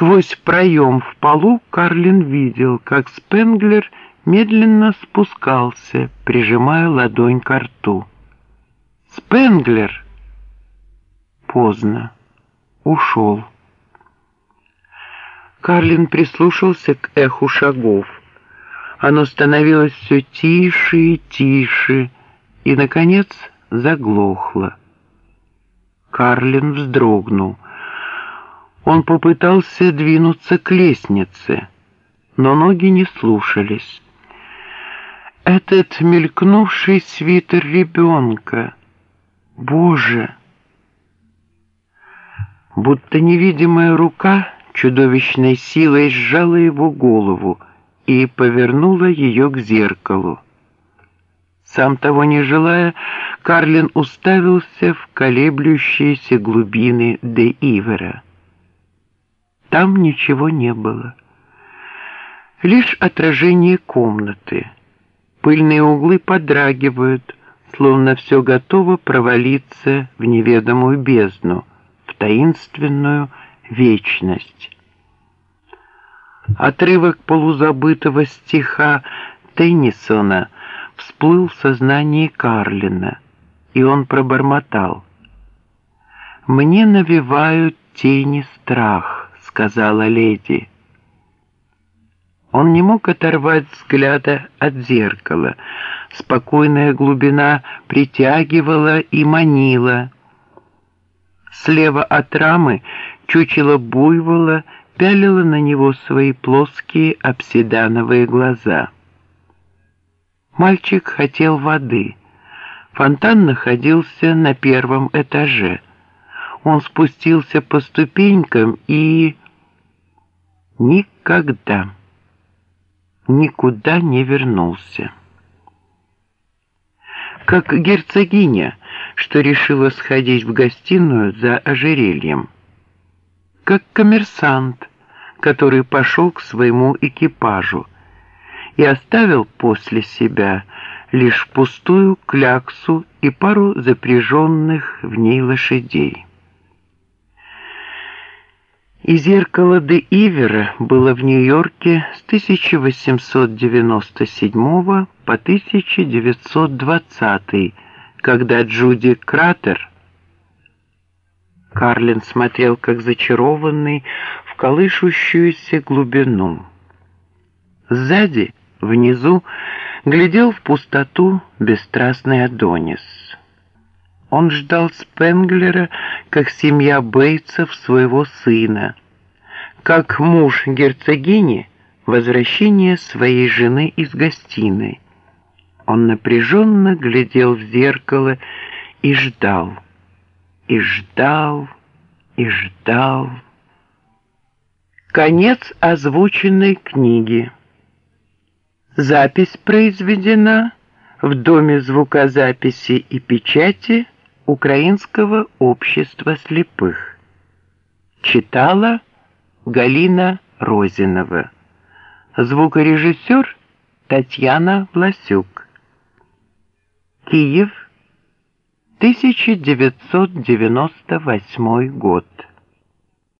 Сквозь проем в полу Карлин видел, как Спенглер медленно спускался, прижимая ладонь к рту. «Спенглер!» Поздно. Ушел. Карлин прислушался к эху шагов. Оно становилось все тише и тише, и, наконец, заглохло. Карлин вздрогнул. Он попытался двинуться к лестнице, но ноги не слушались. Этот мелькнувший свитер ребенка. Боже! Будто невидимая рука чудовищной силой сжала его голову и повернула ее к зеркалу. Сам того не желая, Карлин уставился в колеблющиеся глубины Де Ивера. Там ничего не было. Лишь отражение комнаты. Пыльные углы подрагивают, словно все готово провалиться в неведомую бездну, в таинственную вечность. Отрывок полузабытого стиха Теннисона всплыл в сознании Карлина, и он пробормотал. «Мне навевают тени страх» сказала леди. Он не мог оторвать взгляда от зеркала. Спокойная глубина притягивала и манила. Слева от рамы чучело буйвола пялило на него свои плоские обсидановые глаза. Мальчик хотел воды. Фонтан находился на первом этаже. Он спустился по ступенькам и никогда, никуда не вернулся. Как герцогиня, что решила сходить в гостиную за ожерельем. Как коммерсант, который пошел к своему экипажу и оставил после себя лишь пустую кляксу и пару запряженных в ней лошадей. И зеркало де Ивера было в Нью-Йорке с 1897 по 1920, когда Джуди Кратер Карлин смотрел, как зачарованный, в колышущуюся глубину. Сзади, внизу, глядел в пустоту бесстрастный Адонис. Он ждал Спенглера, как семья Бейтсов своего сына, как муж герцогини возвращение своей жены из гостиной. Он напряженно глядел в зеркало и ждал, и ждал, и ждал. Конец озвученной книги. Запись произведена в Доме звукозаписи и печати Украинского общества слепых. Читала Галина Розинова. Звукорежиссер Татьяна Власюк. Киев, 1998 год.